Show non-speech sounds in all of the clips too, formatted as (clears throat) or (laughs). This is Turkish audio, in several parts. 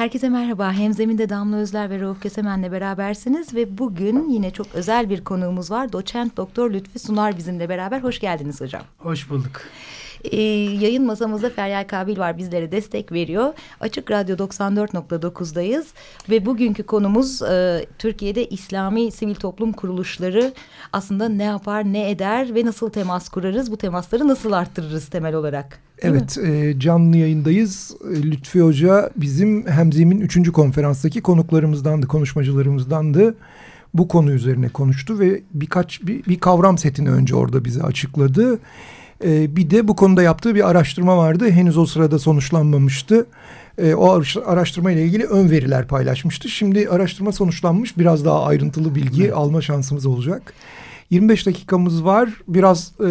Herkese merhaba. Hemzeminde Damla Özler ve Rauf Kesemen'le berabersiniz ve bugün yine çok özel bir konuğumuz var. Doçent Doktor Lütfi Sunar bizimle beraber. Hoş geldiniz hocam. Hoş bulduk. Ee, yayın masamızda Feryal Kabil var bizlere destek veriyor. Açık Radyo 94.9'dayız ve bugünkü konumuz e, Türkiye'de İslami sivil toplum kuruluşları aslında ne yapar, ne eder ve nasıl temas kurarız? Bu temasları nasıl arttırırız temel olarak? Evet e, canlı yayındayız. E, Lütfi Hoca bizim Hemzim'in üçüncü konferanstaki konuklarımızdandı, konuşmacılarımızdandı. Bu konu üzerine konuştu ve birkaç bir, bir kavram setini önce orada bize açıkladı. E, bir de bu konuda yaptığı bir araştırma vardı. Henüz o sırada sonuçlanmamıştı. E, o araştırma ile ilgili ön veriler paylaşmıştı. Şimdi araştırma sonuçlanmış. Biraz daha ayrıntılı bilgi evet. alma şansımız olacak. 25 dakikamız var. Biraz e,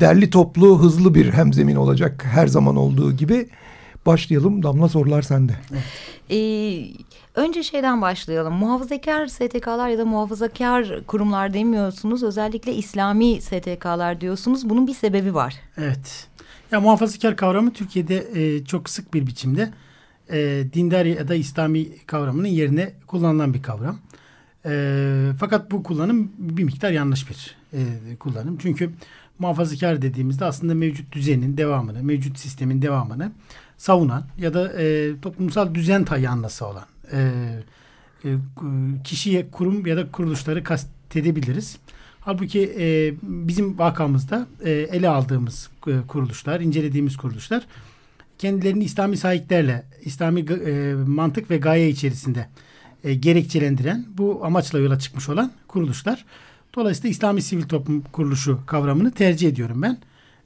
derli toplu, hızlı bir hemzemin olacak her zaman olduğu gibi. Başlayalım. Damla sorular sende. Evet. Ee, önce şeyden başlayalım. Muhafazakar STK'lar ya da muhafazakar kurumlar demiyorsunuz. Özellikle İslami STK'lar diyorsunuz. Bunun bir sebebi var. Evet. Ya muhafazakar kavramı Türkiye'de e, çok sık bir biçimde e, dindar ya da İslami kavramının yerine kullanılan bir kavram. E, fakat bu kullanım bir miktar yanlış bir e, kullanım. Çünkü muhafazakar dediğimizde aslında mevcut düzenin devamını, mevcut sistemin devamını savunan ya da e, toplumsal düzen yanlısı olan e, e, kişiye, kurum ya da kuruluşları kastedebiliriz. Halbuki e, bizim vakamızda e, ele aldığımız e, kuruluşlar, incelediğimiz kuruluşlar kendilerini İslami sahiplerle, İslami e, mantık ve gaye içerisinde e, gerekçelendiren bu amaçla yola çıkmış olan kuruluşlar. Dolayısıyla İslami Sivil Toplum Kuruluşu kavramını tercih ediyorum ben.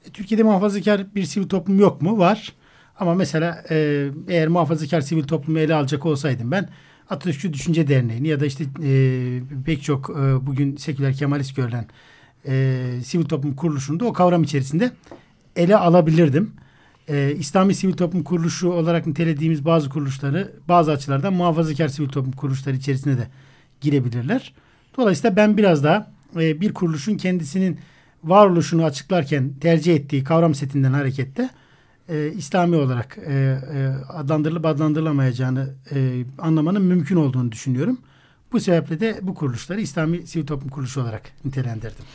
E, Türkiye'de muhafazakar bir sivil toplum yok mu? Var. Ama mesela e, eğer muhafazakar sivil toplumu ele alacak olsaydım ben Atatürkçü Düşünce Derneği'ni ya da işte e, pek çok e, bugün seküler kemalist görülen e, sivil toplum kuruluşunu da o kavram içerisinde ele alabilirdim e, İslami Sivil Toplum Kuruluşu olarak nitelediğimiz bazı kuruluşları bazı açılardan muhafazakar sivil toplum kuruluşları içerisine de girebilirler. Dolayısıyla ben biraz daha e, bir kuruluşun kendisinin varoluşunu açıklarken tercih ettiği kavram setinden hareketle e, İslami olarak e, e, adlandırılıp adlandırılamayacağını e, anlamanın mümkün olduğunu düşünüyorum. Bu sebeple de bu kuruluşları İslami Sivil Toplum Kuruluşu olarak nitelendirdim.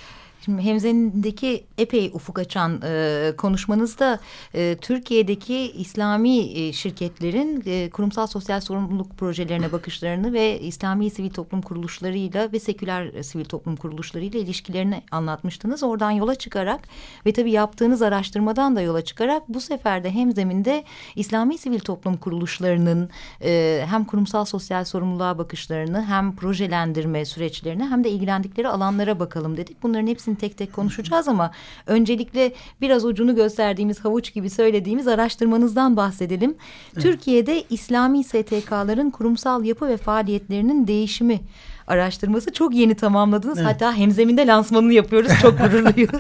Şimdi Hemze'ndeki epey ufuk açan e, konuşmanızda e, Türkiye'deki İslami e, şirketlerin e, kurumsal sosyal sorumluluk projelerine bakışlarını ve İslami sivil toplum kuruluşlarıyla ve seküler sivil toplum kuruluşlarıyla ilişkilerini anlatmıştınız. Oradan yola çıkarak ve tabii yaptığınız araştırmadan da yola çıkarak bu sefer de Hemzemin'de İslami sivil toplum kuruluşlarının e, hem kurumsal sosyal sorumluluğa bakışlarını hem projelendirme süreçlerini hem de ilgilendikleri alanlara bakalım dedik. Bunların hepsini tek tek konuşacağız ama öncelikle biraz ucunu gösterdiğimiz havuç gibi söylediğimiz araştırmanızdan bahsedelim. Evet. Türkiye'de İslami STK'ların kurumsal yapı ve faaliyetlerinin değişimi araştırması çok yeni tamamladınız. Evet. Hatta hemzeminde lansmanını yapıyoruz. Çok (laughs) gururluyuz.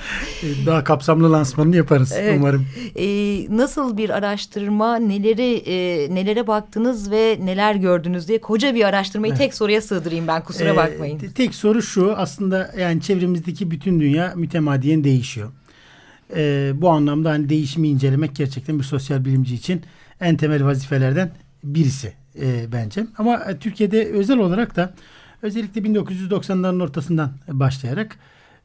Daha kapsamlı lansmanını yaparız evet. umarım. Ee, nasıl bir araştırma, neleri e, nelere baktınız ve neler gördünüz diye koca bir araştırmayı evet. tek soruya sığdırayım ben kusura ee, bakmayın. Tek soru şu aslında yani çevremizdeki bütün dünya mütemadiyen değişiyor. Ee, bu anlamda hani değişimi incelemek gerçekten bir sosyal bilimci için en temel vazifelerden birisi e, bence. Ama e, Türkiye'de özel olarak da Özellikle 1990'ların ortasından başlayarak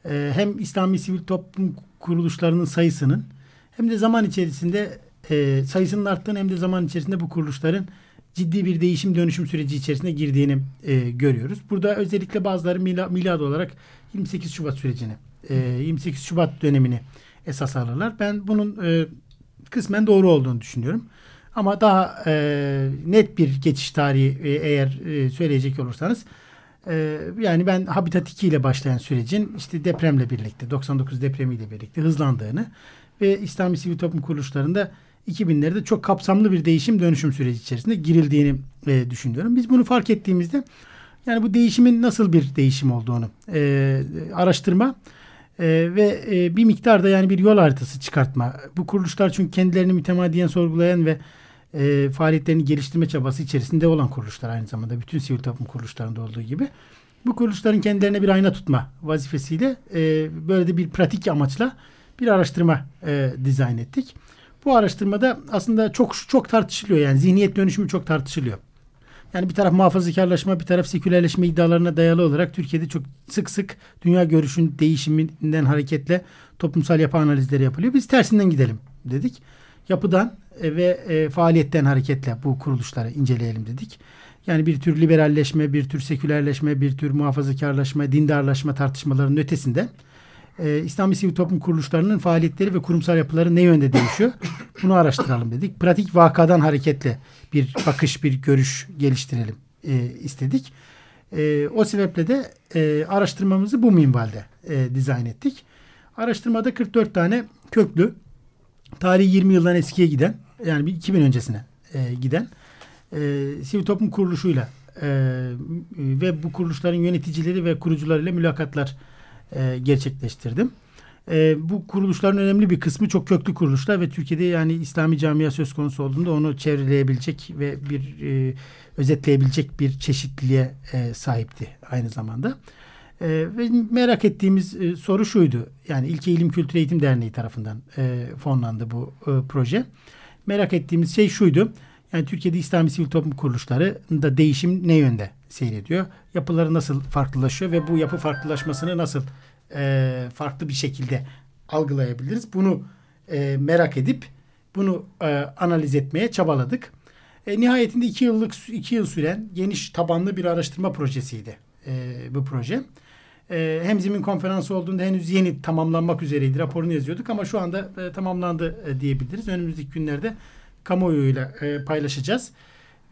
e, hem İslami sivil toplum kuruluşlarının sayısının hem de zaman içerisinde e, sayısının arttığını hem de zaman içerisinde bu kuruluşların ciddi bir değişim dönüşüm süreci içerisine girdiğini e, görüyoruz. Burada özellikle bazıları mila, milad olarak 28 Şubat sürecini, e, 28 Şubat dönemini esas alırlar. Ben bunun kısmen doğru olduğunu düşünüyorum. Ama daha e, net bir geçiş tarihi e, eğer e, söyleyecek olursanız E, yani ben Habitat 2 ile başlayan sürecin işte depremle birlikte 99 depremiyle birlikte hızlandığını ve İslami sivil toplum kuruluşlarında 2000'lerde çok kapsamlı bir değişim dönüşüm süreci içerisinde girildiğini e, düşünüyorum. Biz bunu fark ettiğimizde yani bu değişimin nasıl bir değişim olduğunu e, araştırma e, ve e, bir miktarda yani bir yol haritası çıkartma. Bu kuruluşlar çünkü kendilerini mütemadiyen sorgulayan ve e, faaliyetlerini geliştirme çabası içerisinde olan kuruluşlar aynı zamanda bütün sivil toplum kuruluşlarında olduğu gibi. Bu kuruluşların kendilerine bir ayna tutma vazifesiyle e, böyle de bir pratik amaçla bir araştırma e, dizayn ettik. Bu araştırmada aslında çok çok tartışılıyor yani zihniyet dönüşümü çok tartışılıyor. Yani bir taraf muhafazakarlaşma, bir taraf sekülerleşme iddialarına dayalı olarak Türkiye'de çok sık sık dünya görüşün değişiminden hareketle toplumsal yapı analizleri yapılıyor. Biz tersinden gidelim dedik. Yapıdan e, ve e, faaliyetten hareketle bu kuruluşları inceleyelim dedik. Yani bir tür liberalleşme, bir tür sekülerleşme, bir tür muhafazakarlaşma, dindarlaşma tartışmalarının ötesinde e, İslami sivil toplum kuruluşlarının faaliyetleri ve kurumsal yapıları ne yönde değişiyor? (laughs) Bunu araştıralım dedik. Pratik vakadan hareketle bir bakış, bir görüş geliştirelim e, istedik. E, o sebeple de e, araştırmamızı bu minvalde e, dizayn ettik. Araştırmada 44 tane köklü, tarihi 20 yıldan eskiye giden, yani 2000 öncesine e, giden e, sivil toplum kuruluşuyla e, ve bu kuruluşların yöneticileri ve kurucularıyla mülakatlar e, gerçekleştirdim. E, bu kuruluşların önemli bir kısmı çok köklü kuruluşlar ve Türkiye'de yani İslami camia söz konusu olduğunda onu çevreleyebilecek ve bir e, özetleyebilecek bir çeşitliliğe e, sahipti aynı zamanda. E, ve merak ettiğimiz e, soru şuydu. Yani İlke İlim Kültür Eğitim Derneği tarafından e, fonlandı bu e, proje. Merak ettiğimiz şey şuydu. Yani Türkiye'de İslami sivil toplum kuruluşlarında değişim ne yönde seyrediyor? Yapıları nasıl farklılaşıyor ve bu yapı farklılaşmasını nasıl e, farklı bir şekilde algılayabiliriz? Bunu e, merak edip bunu e, analiz etmeye çabaladık. E, nihayetinde iki yıllık iki yıl süren geniş tabanlı bir araştırma projesiydi e, bu proje. E, Hemzim'in konferansı olduğunda henüz yeni tamamlanmak üzereydi. Raporunu yazıyorduk ama şu anda e, tamamlandı e, diyebiliriz. Önümüzdeki günlerde kamuoyuyla e, paylaşacağız.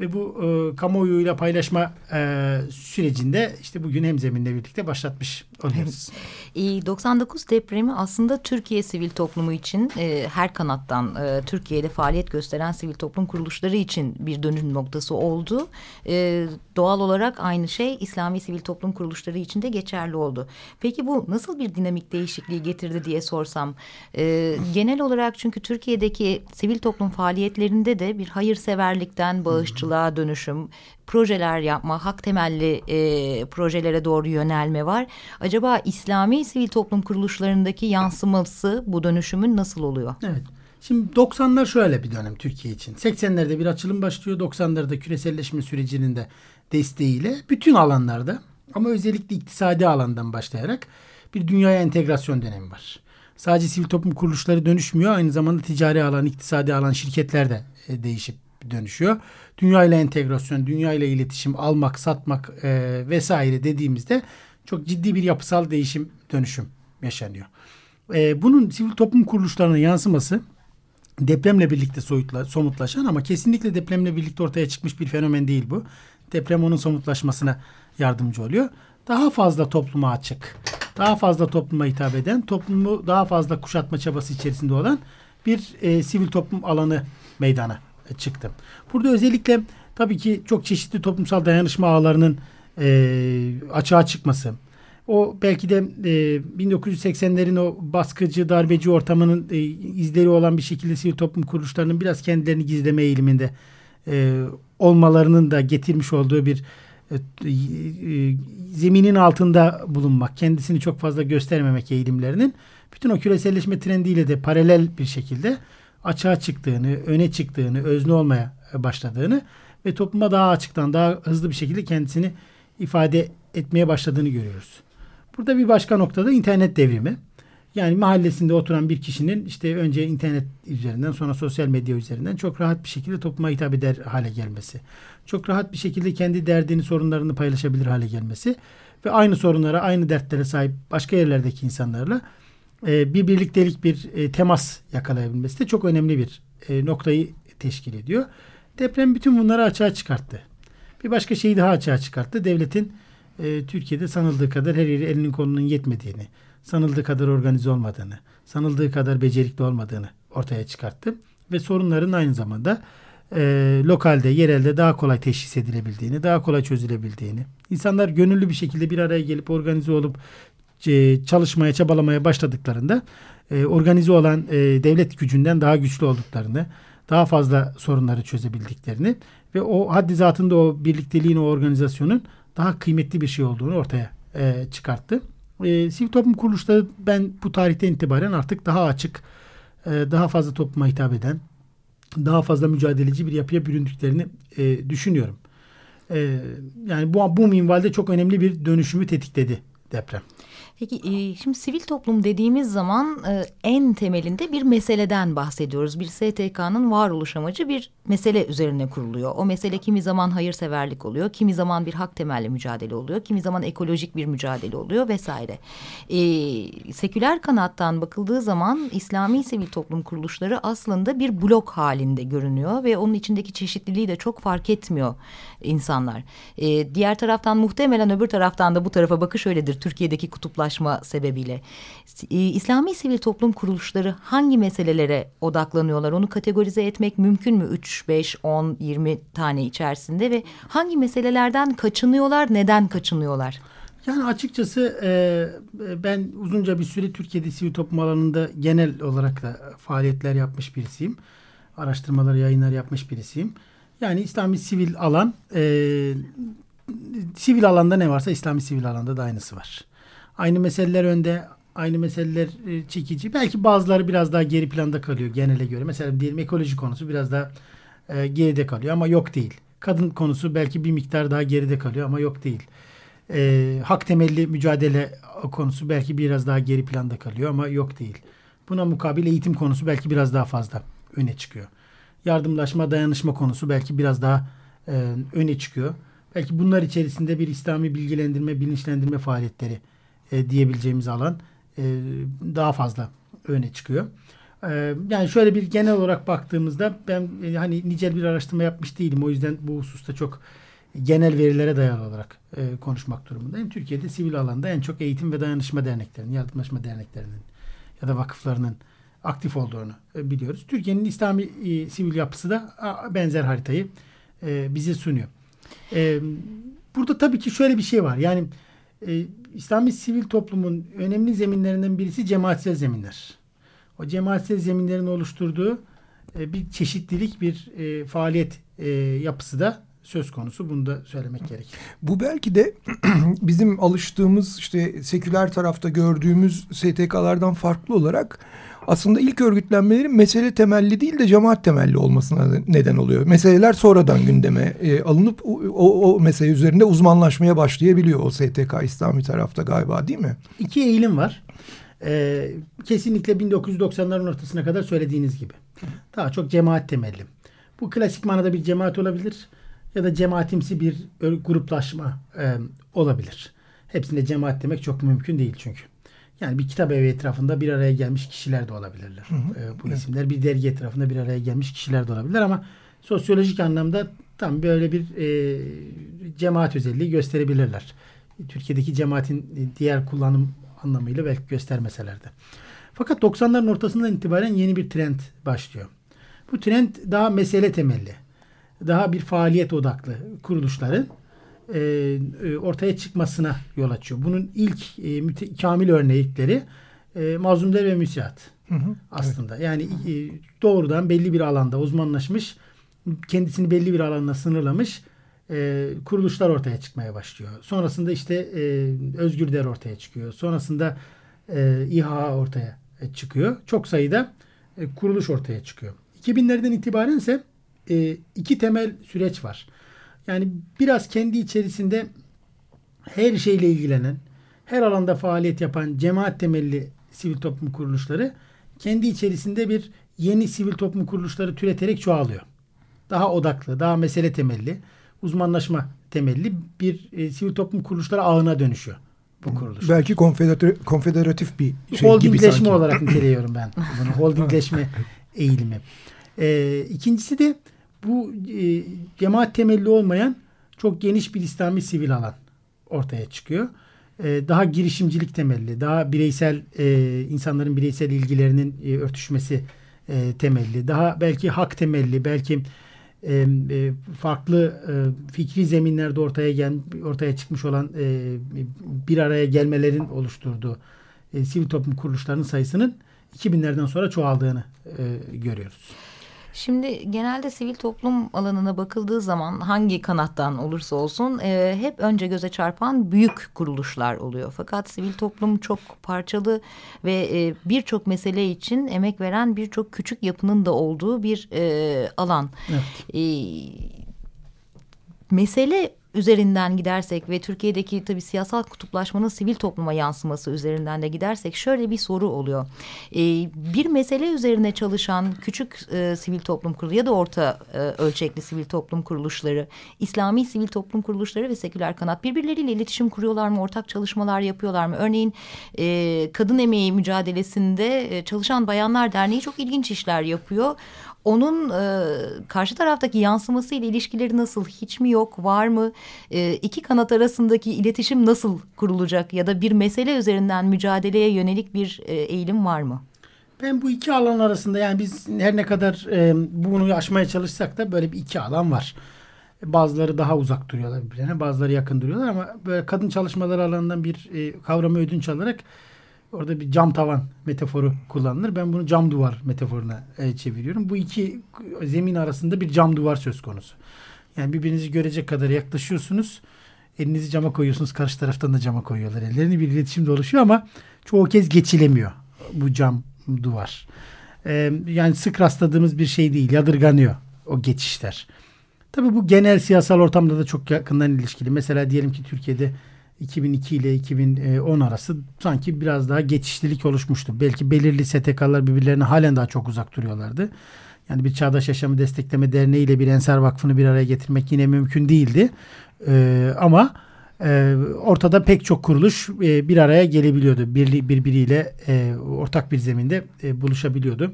Ve bu e, kamuoyuyla paylaşma e, sürecinde işte bugün hemzeminle birlikte başlatmış oluyoruz. 99 depremi aslında Türkiye sivil toplumu için e, her kanattan e, Türkiye'de faaliyet gösteren sivil toplum kuruluşları için bir dönüm noktası oldu. E, doğal olarak aynı şey İslami sivil toplum kuruluşları için de geçerli oldu. Peki bu nasıl bir dinamik değişikliği getirdi diye sorsam. E, genel olarak çünkü Türkiye'deki sivil toplum faaliyetlerinde de bir hayırseverlikten bağışçılığa dönüşüm, projeler yapma, hak temelli e, projelere doğru yönelme var. Acaba İslami sivil toplum kuruluşlarındaki yansıması bu dönüşümün nasıl oluyor? Evet. Şimdi 90'lar şöyle bir dönem Türkiye için. 80'lerde bir açılım başlıyor. 90'larda küreselleşme sürecinin de desteğiyle bütün alanlarda ama özellikle iktisadi alandan başlayarak bir dünyaya entegrasyon dönemi var. Sadece sivil toplum kuruluşları dönüşmüyor. Aynı zamanda ticari alan, iktisadi alan şirketler de e, değişip dönüşüyor. Dünya ile entegrasyon, dünya ile iletişim, almak, satmak e, vesaire dediğimizde çok ciddi bir yapısal değişim, dönüşüm yaşanıyor. E, bunun sivil toplum kuruluşlarına yansıması depremle birlikte soyutla, somutlaşan ama kesinlikle depremle birlikte ortaya çıkmış bir fenomen değil bu. Deprem onun somutlaşmasına yardımcı oluyor. Daha fazla topluma açık, daha fazla topluma hitap eden, toplumu daha fazla kuşatma çabası içerisinde olan bir e, sivil toplum alanı meydana çıktı. Burada özellikle tabii ki çok çeşitli toplumsal dayanışma ağlarının e, açığa çıkması. O belki de e, 1980'lerin o baskıcı, darbeci ortamının e, izleri olan bir şekilde sivil toplum kuruluşlarının biraz kendilerini gizleme eğiliminde e, olmalarının da getirmiş olduğu bir e, e, zeminin altında bulunmak, kendisini çok fazla göstermemek eğilimlerinin bütün o küreselleşme trendiyle de paralel bir şekilde açığa çıktığını, öne çıktığını, özne olmaya başladığını ve topluma daha açıktan, daha hızlı bir şekilde kendisini ifade etmeye başladığını görüyoruz. Burada bir başka noktada internet devrimi. Yani mahallesinde oturan bir kişinin işte önce internet üzerinden sonra sosyal medya üzerinden çok rahat bir şekilde topluma hitap eder hale gelmesi. Çok rahat bir şekilde kendi derdini, sorunlarını paylaşabilir hale gelmesi ve aynı sorunlara, aynı dertlere sahip başka yerlerdeki insanlarla e, bir birliktelik, bir e, temas yakalayabilmesi de çok önemli bir e, noktayı teşkil ediyor. Deprem bütün bunları açığa çıkarttı. Bir başka şeyi daha açığa çıkarttı. Devletin e, Türkiye'de sanıldığı kadar her yeri elinin kolunun yetmediğini, sanıldığı kadar organize olmadığını, sanıldığı kadar becerikli olmadığını ortaya çıkarttı. Ve sorunların aynı zamanda e, lokalde, yerelde daha kolay teşhis edilebildiğini, daha kolay çözülebildiğini, insanlar gönüllü bir şekilde bir araya gelip organize olup çalışmaya, çabalamaya başladıklarında e, organize olan e, devlet gücünden daha güçlü olduklarını, daha fazla sorunları çözebildiklerini ve o haddi zatında o birlikteliğin, o organizasyonun daha kıymetli bir şey olduğunu ortaya e, çıkarttı. E, sivil toplum kuruluşları ben bu tarihten itibaren artık daha açık, e, daha fazla topluma hitap eden, daha fazla mücadeleci bir yapıya büründüklerini e, düşünüyorum. E, yani bu, bu minvalde çok önemli bir dönüşümü tetikledi deprem. Peki e, şimdi sivil toplum dediğimiz zaman e, en temelinde bir meseleden bahsediyoruz. Bir STK'nın varoluş amacı bir mesele üzerine kuruluyor. O mesele kimi zaman hayırseverlik oluyor, kimi zaman bir hak temelli mücadele oluyor, kimi zaman ekolojik bir mücadele oluyor vesaire. E, seküler kanattan bakıldığı zaman İslami sivil toplum kuruluşları aslında bir blok halinde görünüyor ve onun içindeki çeşitliliği de çok fark etmiyor insanlar. diğer taraftan muhtemelen öbür taraftan da bu tarafa bakış öyledir. Türkiye'deki kutuplaşma sebebiyle. E, İslami sivil toplum kuruluşları hangi meselelere odaklanıyorlar? Onu kategorize etmek mümkün mü? 3, 5, 10, 20 tane içerisinde ve hangi meselelerden kaçınıyorlar? Neden kaçınıyorlar? Yani açıkçası e, ben uzunca bir süre Türkiye'de sivil toplum alanında genel olarak da faaliyetler yapmış birisiyim. Araştırmalar, yayınlar yapmış birisiyim. Yani İslami sivil alan e, sivil alanda ne varsa İslami sivil alanda da aynısı var. Aynı meseleler önde, aynı meseleler e, çekici. Belki bazıları biraz daha geri planda kalıyor genele göre. Mesela diyelim ekoloji konusu biraz daha e, geride kalıyor ama yok değil. Kadın konusu belki bir miktar daha geride kalıyor ama yok değil. E, hak temelli mücadele konusu belki biraz daha geri planda kalıyor ama yok değil. Buna mukabil eğitim konusu belki biraz daha fazla öne çıkıyor. Yardımlaşma, dayanışma konusu belki biraz daha e, öne çıkıyor. Belki bunlar içerisinde bir İslami bilgilendirme, bilinçlendirme faaliyetleri e, diyebileceğimiz alan e, daha fazla öne çıkıyor. E, yani şöyle bir genel olarak baktığımızda ben e, hani nicel bir araştırma yapmış değilim. O yüzden bu hususta çok genel verilere dayalı olarak e, konuşmak durumundayım. Türkiye'de sivil alanda en çok eğitim ve dayanışma derneklerinin, yardımlaşma derneklerinin ya da vakıflarının aktif olduğunu e, biliyoruz. Türkiye'nin İslami e, sivil yapısı da a, benzer haritayı e, bize sunuyor. E, burada tabii ki şöyle bir şey var. Yani e, İslami sivil toplumun önemli zeminlerinden birisi cemaatsel zeminler. O cemaatsel zeminlerin oluşturduğu e, bir çeşitlilik, bir e, faaliyet e, yapısı da söz konusu. Bunu da söylemek gerekir. Bu belki de (clears throat) bizim alıştığımız işte seküler tarafta gördüğümüz STK'lardan farklı olarak aslında ilk örgütlenmelerin mesele temelli değil de cemaat temelli olmasına neden oluyor. Meseleler sonradan gündeme e, alınıp o, o, o mesele üzerinde uzmanlaşmaya başlayabiliyor o STK İslami tarafta galiba değil mi? İki eğilim var. Ee, kesinlikle 1990'ların ortasına kadar söylediğiniz gibi. Daha çok cemaat temelli. Bu klasik manada bir cemaat olabilir ya da cemaatimsi bir gruplaşma e, olabilir. Hepsinde cemaat demek çok mümkün değil çünkü. Yani bir kitap evi etrafında bir araya gelmiş kişiler de olabilirler. Hı hı. E, bu evet. isimler bir dergi etrafında bir araya gelmiş kişiler de olabilirler ama sosyolojik anlamda tam böyle bir e, cemaat özelliği gösterebilirler. Türkiye'deki cemaatin diğer kullanım anlamıyla belki göstermeseler de. Fakat 90'ların ortasından itibaren yeni bir trend başlıyor. Bu trend daha mesele temelli, daha bir faaliyet odaklı kuruluşların e, e, ortaya çıkmasına yol açıyor. Bunun ilk e, müte, kamil örnekleri e, mazlumlar ve müsiat aslında. Evet. Yani e, doğrudan belli bir alanda uzmanlaşmış, kendisini belli bir alanda sınırlamış e, kuruluşlar ortaya çıkmaya başlıyor. Sonrasında işte e, Özgür Der ortaya çıkıyor. Sonrasında e, İHA ortaya çıkıyor. Çok sayıda e, kuruluş ortaya çıkıyor. 2000'lerden itibaren ise e, iki temel süreç var. Yani biraz kendi içerisinde her şeyle ilgilenen, her alanda faaliyet yapan cemaat temelli sivil toplum kuruluşları kendi içerisinde bir yeni sivil toplum kuruluşları türeterek çoğalıyor. Daha odaklı, daha mesele temelli, uzmanlaşma temelli bir e, sivil toplum kuruluşları ağına dönüşüyor bu kuruluş. Belki konfederatif, konfederatif bir şey Holdingleşme gibi sanki. olarak niteliyorum ben bunu. (laughs) Holdingleşme (laughs) eğilimi. Ee, ikincisi de bu e, cemaat temelli olmayan çok geniş bir İslami sivil alan ortaya çıkıyor. E, daha girişimcilik temelli, daha bireysel e, insanların bireysel ilgilerinin e, örtüşmesi e, temelli, daha belki hak temelli, belki e, e, farklı e, fikri zeminlerde ortaya gel ortaya çıkmış olan e, bir araya gelmelerin oluşturduğu e, sivil toplum kuruluşlarının sayısının 2000'lerden sonra çoğaldığını e, görüyoruz. Şimdi genelde sivil toplum alanına bakıldığı zaman hangi kanattan olursa olsun e, hep önce göze çarpan büyük kuruluşlar oluyor. Fakat sivil toplum çok parçalı ve e, birçok mesele için emek veren birçok küçük yapının da olduğu bir e, alan. Evet. E, mesele üzerinden gidersek ve Türkiye'deki tabii siyasal kutuplaşmanın sivil topluma yansıması üzerinden de gidersek şöyle bir soru oluyor. E, bir mesele üzerine çalışan küçük e, sivil toplum kurulu ya da orta e, ölçekli sivil toplum kuruluşları, İslami sivil toplum kuruluşları ve seküler kanat birbirleriyle iletişim kuruyorlar mı? Ortak çalışmalar yapıyorlar mı? Örneğin e, kadın emeği mücadelesinde e, Çalışan Bayanlar Derneği çok ilginç işler yapıyor onun e, karşı taraftaki yansıması ile ilişkileri nasıl? Hiç mi yok? Var mı? E, iki kanat arasındaki iletişim nasıl kurulacak? Ya da bir mesele üzerinden mücadeleye yönelik bir e, eğilim var mı? Ben bu iki alan arasında yani biz her ne kadar e, bunu aşmaya çalışsak da böyle bir iki alan var. Bazıları daha uzak duruyorlar birbirine, bazıları yakın duruyorlar ama böyle kadın çalışmaları alanından bir e, kavramı ödünç alarak Orada bir cam tavan metaforu kullanılır. Ben bunu cam duvar metaforuna e, çeviriyorum. Bu iki zemin arasında bir cam duvar söz konusu. Yani birbirinizi görecek kadar yaklaşıyorsunuz. Elinizi cama koyuyorsunuz. Karşı taraftan da cama koyuyorlar. Ellerini bir iletişim oluşuyor ama çoğu kez geçilemiyor bu cam duvar. Ee, yani sık rastladığımız bir şey değil. Yadırganıyor o geçişler. Tabii bu genel siyasal ortamda da çok yakından ilişkili. Mesela diyelim ki Türkiye'de 2002 ile 2010 arası sanki biraz daha geçişlilik oluşmuştu. Belki belirli STK'lar birbirlerine halen daha çok uzak duruyorlardı. Yani bir Çağdaş Yaşamı Destekleme Derneği ile bir Ensar Vakfı'nı bir araya getirmek yine mümkün değildi. Ee, ama e, ortada pek çok kuruluş e, bir araya gelebiliyordu. Bir, birbiriyle e, ortak bir zeminde e, buluşabiliyordu.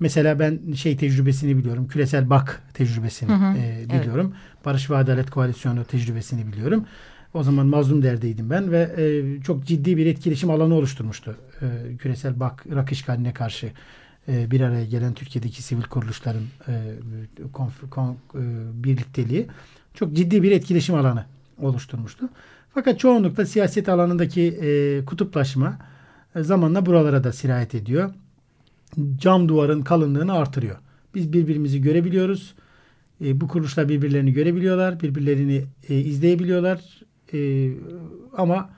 Mesela ben şey tecrübesini biliyorum. Küresel Bak tecrübesini hı hı, e, biliyorum. Evet. Barış ve Adalet Koalisyonu tecrübesini biliyorum. O zaman mazlum derdeydim ben ve e, çok ciddi bir etkileşim alanı oluşturmuştu. E, küresel bak Irak işgaline karşı e, bir araya gelen Türkiye'deki sivil kuruluşların e, konf, kon, e, birlikteliği çok ciddi bir etkileşim alanı oluşturmuştu. Fakat çoğunlukla siyaset alanındaki e, kutuplaşma e, zamanla buralara da sirayet ediyor. Cam duvarın kalınlığını artırıyor. Biz birbirimizi görebiliyoruz. E, bu kuruluşlar birbirlerini görebiliyorlar, birbirlerini e, izleyebiliyorlar e, ama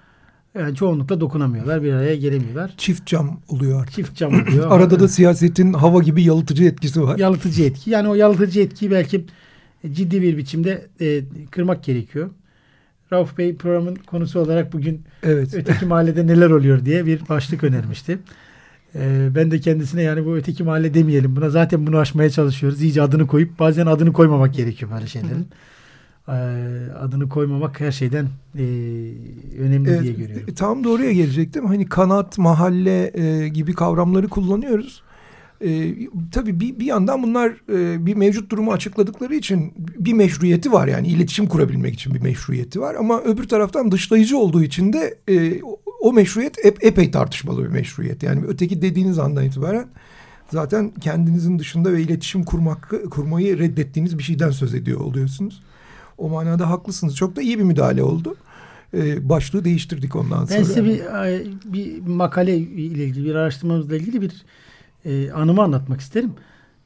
yani çoğunlukla dokunamıyorlar. Bir araya gelemiyorlar. Çift cam oluyor artık. Çift cam oluyor. (laughs) Arada da siyasetin hava gibi yalıtıcı etkisi var. Yalıtıcı etki. Yani o yalıtıcı etkiyi belki ciddi bir biçimde e, kırmak gerekiyor. Rauf Bey programın konusu olarak bugün evet. öteki mahallede neler oluyor diye bir başlık önermişti. Ee, ben de kendisine yani bu öteki mahalle demeyelim. Buna zaten bunu aşmaya çalışıyoruz. İyice adını koyup bazen adını koymamak gerekiyor böyle şeylerin. Ee, adını koymamak her şeyden e, önemli evet, diye görüyorum. Tam doğruya gelecektim. Hani kanat, mahalle e, gibi kavramları kullanıyoruz. E, tabii bir, bir yandan bunlar e, bir mevcut durumu açıkladıkları için bir meşruiyeti var. Yani iletişim kurabilmek için bir meşruiyeti var. Ama öbür taraftan dışlayıcı olduğu için de e, o meşruiyet ep, epey tartışmalı bir meşruiyet. Yani öteki dediğiniz andan itibaren zaten kendinizin dışında ve iletişim kurmak kurmayı reddettiğiniz bir şeyden söz ediyor oluyorsunuz. O manada haklısınız. Çok da iyi bir müdahale oldu. Ee, başlığı değiştirdik ondan sonra. Ben size bir, bir makale ile ilgili, bir araştırmamızla ilgili bir e, anımı anlatmak isterim.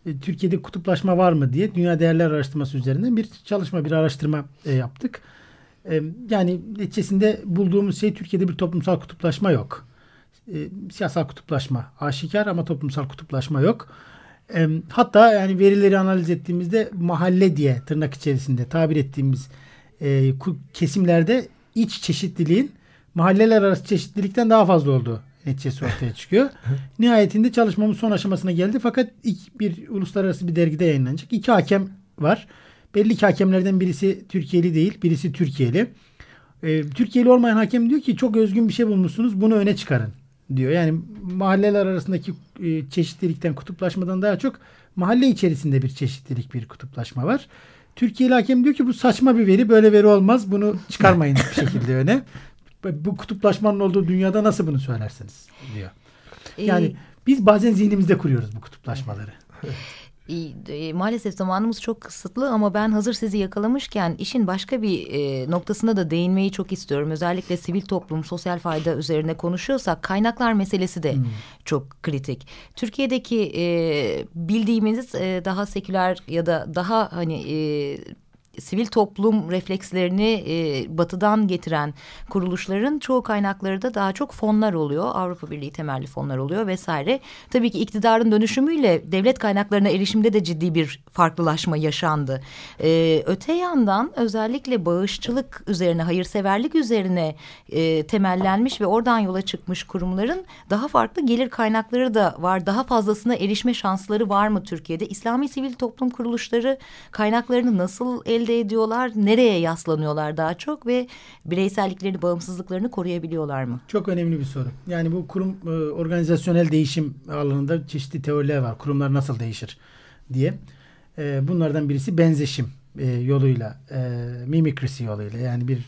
E, Türkiye'de kutuplaşma var mı diye Dünya Değerler Araştırması üzerinden bir çalışma, bir araştırma e, yaptık. E, yani neticesinde bulduğumuz şey Türkiye'de bir toplumsal kutuplaşma yok. E, siyasal kutuplaşma aşikar ama toplumsal kutuplaşma yok. E, hatta yani verileri analiz ettiğimizde mahalle diye tırnak içerisinde tabir ettiğimiz e, kesimlerde iç çeşitliliğin mahalleler arası çeşitlilikten daha fazla olduğu neticesi ortaya çıkıyor. (laughs) Nihayetinde çalışmamız son aşamasına geldi. Fakat ilk bir uluslararası bir dergide yayınlanacak. İki hakem var. Belli ki hakemlerden birisi Türkiye'li değil, birisi Türkiye'li. Ee, Türkiye'li olmayan hakem diyor ki çok özgün bir şey bulmuşsunuz, bunu öne çıkarın diyor. Yani mahalleler arasındaki e, çeşitlilikten, kutuplaşmadan daha çok mahalle içerisinde bir çeşitlilik, bir kutuplaşma var. Türkiye'li hakem diyor ki bu saçma bir veri böyle veri olmaz bunu çıkarmayın (laughs) bir şekilde öne. Bu kutuplaşmanın olduğu dünyada nasıl bunu söylersiniz diyor. Yani ee, biz bazen zihnimizde kuruyoruz bu kutuplaşmaları. (laughs) E, maalesef zamanımız çok kısıtlı ama ben hazır sizi yakalamışken işin başka bir e, noktasına da değinmeyi çok istiyorum. Özellikle sivil toplum, sosyal fayda üzerine konuşuyorsak kaynaklar meselesi de hmm. çok kritik. Türkiye'deki e, bildiğimiz e, daha seküler ya da daha hani e, sivil toplum reflekslerini e, batıdan getiren kuruluşların çoğu kaynakları da daha çok fonlar oluyor. Avrupa Birliği temelli fonlar oluyor vesaire. Tabii ki iktidarın dönüşümüyle devlet kaynaklarına erişimde de ciddi bir farklılaşma yaşandı. E, öte yandan özellikle bağışçılık üzerine, hayırseverlik üzerine e, temellenmiş ve oradan yola çıkmış kurumların daha farklı gelir kaynakları da var. Daha fazlasına erişme şansları var mı Türkiye'de? İslami sivil toplum kuruluşları kaynaklarını nasıl elde elde ediyorlar? Nereye yaslanıyorlar daha çok ve bireyselliklerini, bağımsızlıklarını koruyabiliyorlar mı? Çok önemli bir soru. Yani bu kurum e, organizasyonel değişim alanında çeşitli teoriler var. Kurumlar nasıl değişir diye. E, bunlardan birisi benzeşim e, yoluyla, mimikrisi yoluyla yani bir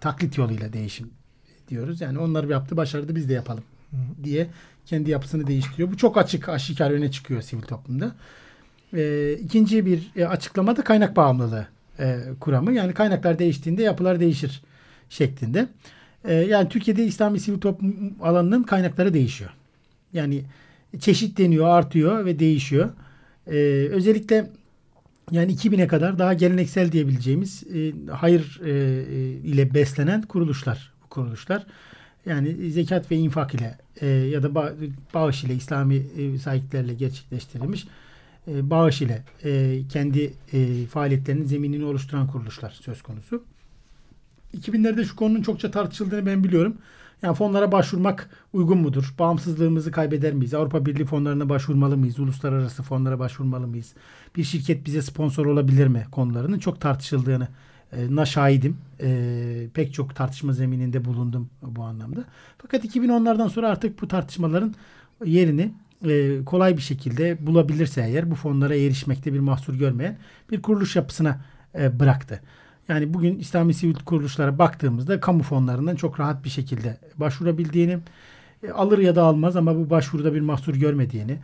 taklit yoluyla değişim diyoruz. Yani onlar yaptı, başardı biz de yapalım diye kendi yapısını değiştiriyor. Bu çok açık, aşikar öne çıkıyor sivil toplumda. E, ikinci bir e, açıklama da kaynak bağımlılığı e, kuramı. Yani kaynaklar değiştiğinde yapılar değişir şeklinde. E, yani Türkiye'de İslami sivil toplum alanının kaynakları değişiyor. Yani çeşitleniyor, artıyor ve değişiyor. E, özellikle yani 2000'e kadar daha geleneksel diyebileceğimiz e, hayır e, e, ile beslenen kuruluşlar bu kuruluşlar. Yani zekat ve infak ile e, ya da ba bağış ile İslami e, sahiplerle gerçekleştirilmiş e, bağış ile e, kendi e, faaliyetlerinin zeminini oluşturan kuruluşlar söz konusu. 2000'lerde şu konunun çokça tartışıldığını ben biliyorum. Yani fonlara başvurmak uygun mudur? Bağımsızlığımızı kaybeder miyiz? Avrupa Birliği fonlarına başvurmalı mıyız? Uluslararası fonlara başvurmalı mıyız? Bir şirket bize sponsor olabilir mi? Konularının çok tartışıldığını na şahidim. E, pek çok tartışma zemininde bulundum bu anlamda. Fakat 2010'lardan sonra artık bu tartışmaların yerini e, kolay bir şekilde bulabilirse eğer bu fonlara erişmekte bir mahsur görmeyen bir kuruluş yapısına e, bıraktı. Yani bugün İslami sivil kuruluşlara baktığımızda kamu fonlarından çok rahat bir şekilde başvurabildiğini, e, alır ya da almaz ama bu başvuruda bir mahsur görmediğini,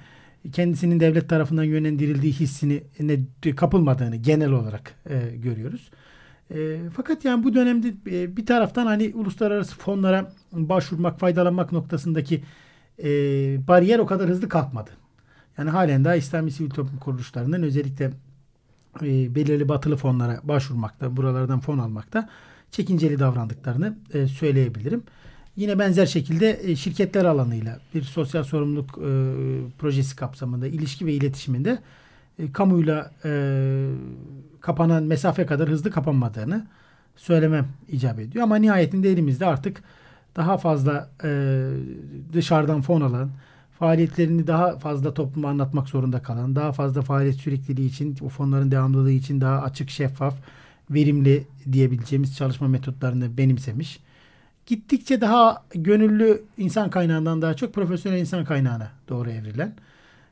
kendisinin devlet tarafından yönlendirildiği hissini ne kapılmadığını genel olarak e, görüyoruz. E, fakat yani bu dönemde e, bir taraftan hani uluslararası fonlara başvurmak, faydalanmak noktasındaki e, bariyer o kadar hızlı kalkmadı. Yani halen daha İslami sivil toplum kuruluşlarının özellikle e, belirli batılı fonlara başvurmakta, buralardan fon almakta çekinceli davrandıklarını e, söyleyebilirim. Yine benzer şekilde e, şirketler alanıyla bir sosyal sorumluluk e, projesi kapsamında ilişki ve iletişiminde e, kamuyla e, kapanan mesafe kadar hızlı kapanmadığını söylemem icap ediyor. Ama nihayetinde elimizde artık daha fazla e, dışarıdan fon alan, faaliyetlerini daha fazla topluma anlatmak zorunda kalan, daha fazla faaliyet sürekliliği için, o fonların devamlılığı için daha açık, şeffaf, verimli diyebileceğimiz çalışma metotlarını benimsemiş. Gittikçe daha gönüllü insan kaynağından daha çok profesyonel insan kaynağına doğru evrilen,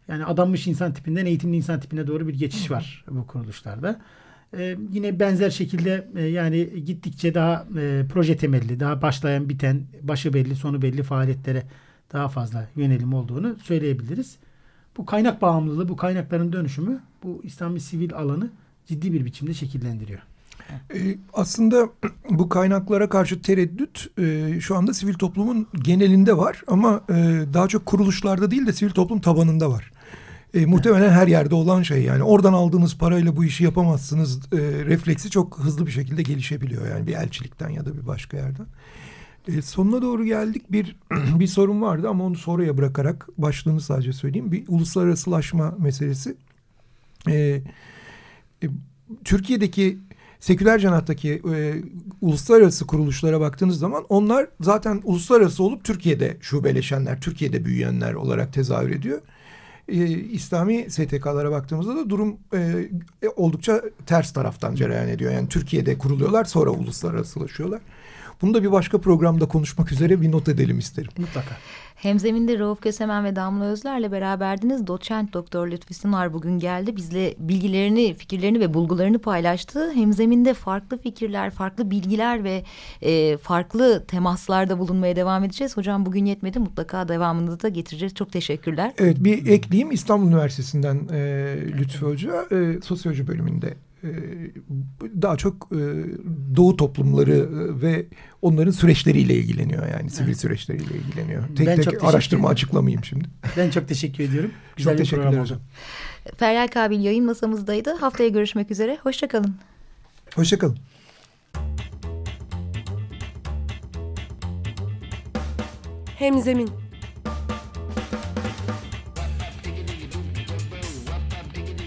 yani adanmış insan tipinden eğitimli insan tipine doğru bir geçiş var bu kuruluşlarda. Ee, yine benzer şekilde e, yani gittikçe daha e, proje temelli, daha başlayan biten, başı belli, sonu belli faaliyetlere daha fazla yönelim olduğunu söyleyebiliriz. Bu kaynak bağımlılığı, bu kaynakların dönüşümü bu İslami sivil alanı ciddi bir biçimde şekillendiriyor. Ee, aslında (clears throat) bu kaynaklara karşı tereddüt e, şu anda sivil toplumun genelinde var ama daha çok kuruluşlarda değil de sivil toplum tabanında var. E, muhtemelen her yerde olan şey yani oradan aldığınız parayla bu işi yapamazsınız e, refleksi çok hızlı bir şekilde gelişebiliyor yani bir elçilikten ya da bir başka yerden. E, sonuna doğru geldik bir (clears throat) bir sorun vardı ama onu sonraya bırakarak başlığını sadece söyleyeyim bir uluslararasılaşma meselesi. E, e, Türkiye'deki seküler canattaki e, uluslararası kuruluşlara baktığınız zaman onlar zaten uluslararası olup Türkiye'de şubeleşenler, Türkiye'de büyüyenler olarak tezahür ediyor e, İslami STK'lara baktığımızda da durum e, e, oldukça ters taraftan cereyan ediyor. Yani Türkiye'de kuruluyorlar sonra uluslararasılaşıyorlar. Bunu da bir başka programda konuşmak üzere bir not edelim isterim. Mutlaka. Hemzeminde Rauf Kösemen ve Damla Özler'le beraberdiniz. Doçent Doktor Lütfi Sınar bugün geldi. Bizle bilgilerini, fikirlerini ve bulgularını paylaştı. Hemzeminde farklı fikirler, farklı bilgiler ve e, farklı temaslarda bulunmaya devam edeceğiz. Hocam bugün yetmedi. Mutlaka devamını da getireceğiz. Çok teşekkürler. Evet bir ekleyeyim İstanbul Üniversitesi'nden e, Lütfi Hoca e, sosyoloji bölümünde daha çok e, doğu toplumları e, ve onların süreçleriyle ilgileniyor yani sivil süreçleriyle ilgileniyor. Tek Ben tek araştırma ederim. açıklamayayım şimdi. Ben çok teşekkür ediyorum. Güzel çok bir teşekkürler program hocam. oldu. Feryal Kabil yayın masamızdaydı. Haftaya görüşmek üzere. Hoşçakalın. Hoşçakalın. Hemzemin